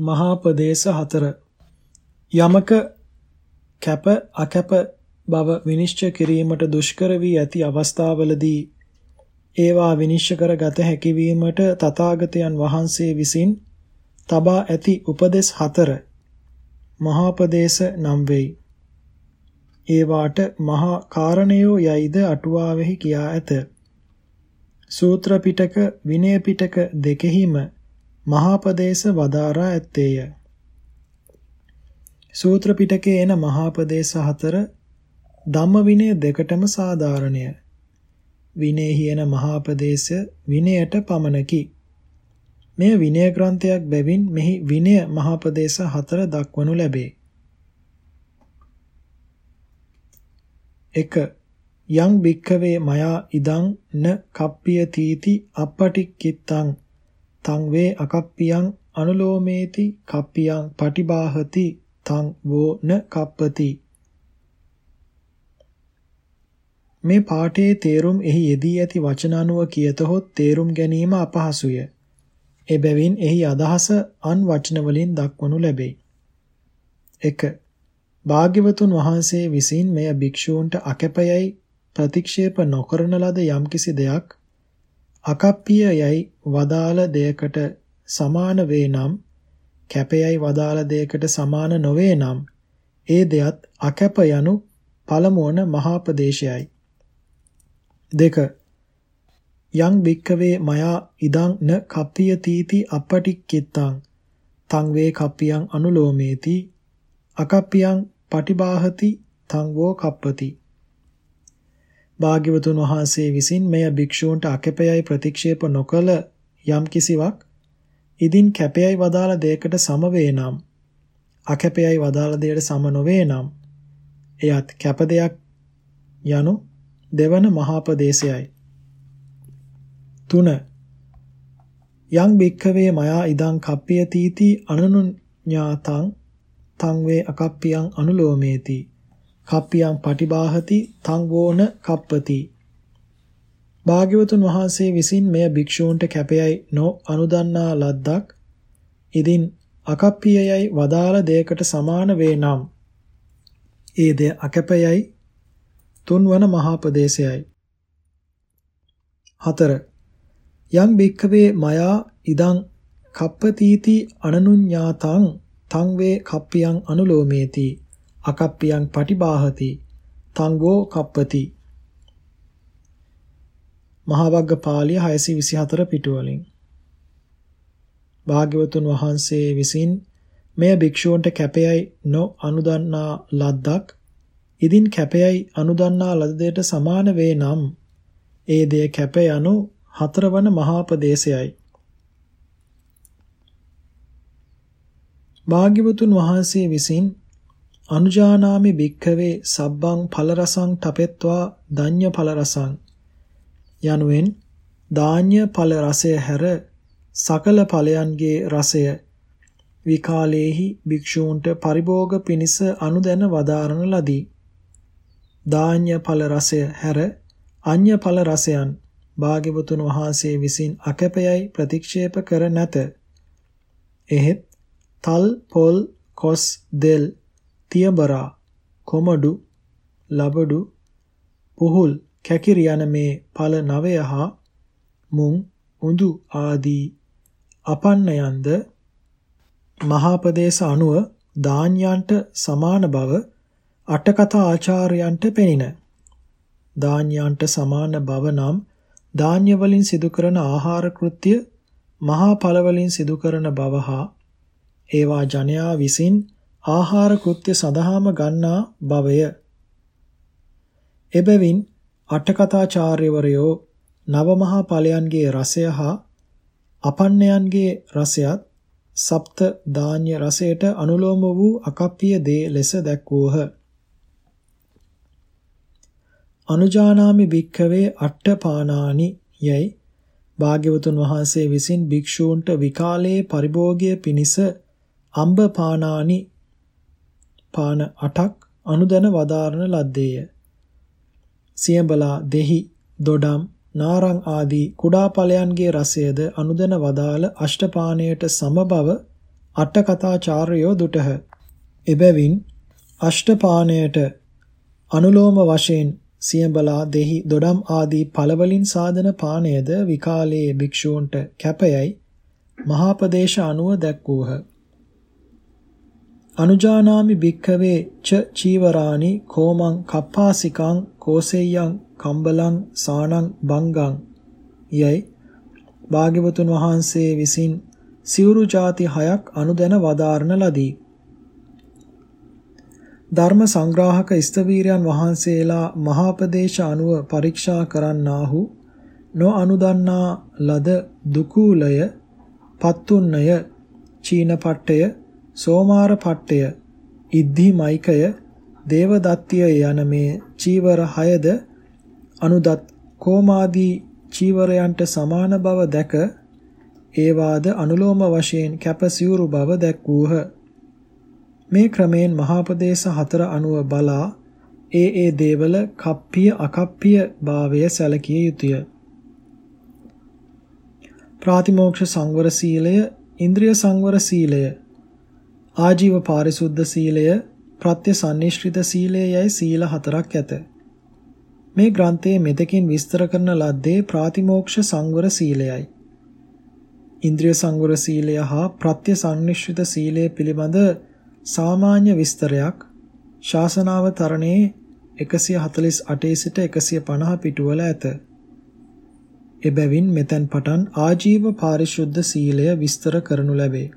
මහාපදේශ හතර යමක කැප අකැප බව විනිශ්චය කිරීමට දුෂ්කර වී ඇති අවස්ථාවලදී ඒවා විනිශ්චය කර ගත හැකි වීමට තථාගතයන් වහන්සේ විසින් තබා ඇති උපදේශ හතර මහාපදේශ නම් වෙයි. ඒවාට මහා කාරණයෝ යයිද අටුවාවෙහි කියා ඇත. සූත්‍ර පිටක විනය පිටක දෙකෙහිම මහාපදේශ වදාරා ඇත්තේය. සූත්‍ර පිටකේ එන මහාපදේශ හතර ධම්ම විනය දෙකටම සාධාරණය. විනයෙහි එන මහාපදේශ විනයට පමණකි. මෙය විනය ග්‍රන්ථයක් බැවින් මෙහි විනය මහාපදේශ හතර දක්වනු ලැබේ. 1 යං භික්ඛවේ මයා ඉදං න කප්පිය තීති අපටික්කිත්තං තං වේ අකප්පියං අනුලෝමේති කප්පියං පටිබාහති තං වෝ න කප්පති මේ පාඨයේ තේරුම් එහි යෙදී ඇති වචන අනුව කියතහොත් තේරුම් ගැනීම අපහසුය. එබැවින් එහි අදහස අන් වචන වලින් දක්වනු ලැබේ. 1. භාග්‍යවතුන් වහන්සේ විසින් මෙය භික්ෂූන්ට අකැපයයි ප්‍රතික්ෂේප නොකරන ලද යම්කිසි දෙයක් අකප්පිය යයි වදාළ දෙයකට සමාන වේ නම් කැපයයි වදාළ දෙයකට සමාන නොවේ නම් ඒ දෙයත් අකැප යනු පළමුවන මහාපදේශයයි. දෙක. යං භික්කවේ මයා ඉදං න කප්පිය තීති අපටික්කිත්තං තං වේ කප්පියං අනුලෝමේති. අකප්පියං පටිබාහති තං වෝ කප්පති. භාග්‍යවතුන් වහන්සේ විසින් මෙය භික්ෂූන්ට අකැපයයි ප්‍රතික්ෂේප නොකළ යම් කිසිවක් ඉදින් කැපයයි වදාළ දෙයකට සම වේ නම් අකැපයයි වදාළ දෙයට සම නොවේ නම් එයත් කැප දෙයක් යනු දෙවන මහාපදේශයයි. 3 යං භික්ඛවේ මයා ඉදං කප්පිය තීති අනනුඤ්ඤාතං තං වේ අකප්පියං අනුලෝමේති. කප්පියං පටිබාහති තං වෝන කප්පති. භාග්‍යවතුන් වහන්සේ විසින් මෙය භික්ෂූන්ට කැපයයි නො අනුදන්නා ලද්දක්. ඉදින් අකප්පියයයි වදාළ දෙයකට සමාන වේ නම්. ඒ දෙය අකැපයයි. තුන්වන මහාපදේශයයි. හතර. යම් භික්ඛවේ මයා ඉදං කප්පතීති අනනුඤ්ඤාතං තං වේ කප්පියං අනුලෝමේති. අකප්පියං පටිබාහති තංගෝ කප්පති. මහවග්ග පාළිය 624 පිටුවලින්. භාග්‍යවතුන් වහන්සේ විසින් මෙය භික්ෂූන්ට කැපයයි නො අනුදන්නා ලද්දක් ඉදින් කැපයයි අනුදන්නා ලද දෙයට සමාන වේ නම් ඒ දෙය කැප යනු හතරවන මහාපදේශයයි. භාග්‍යවතුන් වහන්සේ විසින් අනුජානාමි භික්ඛවේ සබ්බං ඵලරසං තපෙත්වා දඤ්ඤ ඵලරසං යනුවෙන් දාඤ්ඤ ඵල රසය හැර සකල ඵලයන්ගේ රසය විකාලේහි භික්ෂූන්ට පරිභෝග පිණිස අනුදැන වදාරන ලදී. දාඤ්ඤ ඵල රසය හැර අඤ්ඤ ඵල රසයන් භාග්‍යවතුන් වහන්සේ විසින් අකැපයයි ප්‍රතික්ෂේප කර නැත. එහෙත් තල් පොල් කොස් දෙල් තියඹරා කොමඩු ලබඩු පුහුල් කැකිරි යන මේ ඵල නවය හා මුං උඳු ආදී අපන්නයන්ද මහාපදේශ අනුව දාන්‍යයන්ට සමාන බව අටකථා ආචාර්යයන්ට පෙනින. දාන්‍යයන්ට සමාන බව නම් ධාන්‍ය වලින් සිදු කරන ආහාර කෘත්‍ය මහා ඵල වලින් සිදු කරන බව හා ඒවා ජනයා විසින් ආහාර කෘත්‍ය සඳහාම ගන්නා බවය. එබැවින් අටකථාචාර්යවරයෝ නවමහා ඵලයන්ගේ රසය හා අපන්නයන්ගේ රසයත් සප්ත දාන්‍ය රසයට අනුලෝම වූ අකප්පිය දේ ලෙස දැක්වූහ. අනුජානාමි භික්ඛවේ අට්ඨපානානි යයි භාග්‍යවතුන් වහන්සේ විසින් භික්ෂූන්ට විකාලයේ පරිභෝගය පිණිස අම්බ පානානි පාන 8ක් අනුදැන වදාරන ලද්දේය. සියඹලා දෙහි දොඩම් නාරං ආදී කුඩා ඵලයන්ගේ රසයද අනුදැන වදාළ අෂ්ටපානයට සමබව අට කතාචාර්යෝ දුටහ. එබැවින් අෂ්ටපාණයට අනුලෝම වශයෙන් සියඹලා දෙහි දොඩම් ආදී පළවලින් සාදන පානයද විකාලයේ භික්ෂූන්ට කැපයයි මහාපදේශ අනුව දැක්වූහ. අනුජානාමි භික්ඛවේ ච චීවරානි කෝමං කප්පාසිකං කෝසෙය්‍යං කම්බලං සානං බංගං යයි භාග්‍යවතුන් වහන්සේ විසින් සිවුරු ಜಾති හයක් අනුදැන වදාරන ලදී. ධර්ම සංග්‍රාහක ස්තවීරයන් වහන්සේලා මහාපදේශ අනුව පරීක්ෂා කරන්නාහු නොඅනුදන්නා ලද දුකූලය පත්තුන්නය චීනපට්ටය සෝමාර පට්ටය ඉද්ධි මයිකය දේවදත්තිය යන මේ චීවර හයද අනුදත් කෝමාදී චීවරයන්ට සමාන බව දැක ඒවාද අනුලෝම වශයෙන් කැපසියුරු බව දැක්වූහ මේ ක්‍රමයෙන් මහාපදේශ හතර අනුව බලා ඒ ඒ දේවල කප්පිය අකප්පිය භාවය සැලකිය යුතුය. ප්‍රාතිමෝක්ෂ සංවර සීලය, ඉන්ද්‍රිය සංවර සීලය, ආජීව පාරිශුද්ධ සීලය, ප්‍රත්‍ය සම්නිශ්‍රිත සීලය යයි සීල හතරක් ඇත. මේ ග්‍රන්ථයේ මෙතකින් විස්තර කරන ලද්දේ ප්‍රාතිමෝක්ෂ සංවර සීලයයි. ඉන්ද්‍රිය සංවර සීලය හා ප්‍රත්‍ය සම්නිශ්‍රිත සීලය පිළිබඳ සාමාන්‍ය විස්තරයක් ශාසනාවතරණේ 148 සිට 150 පිටුවල ඇත. එබැවින් මෙතෙන් පටන් ආජීව පාරිශුද්ධ සීලය විස්තර කරනු ලැබේ.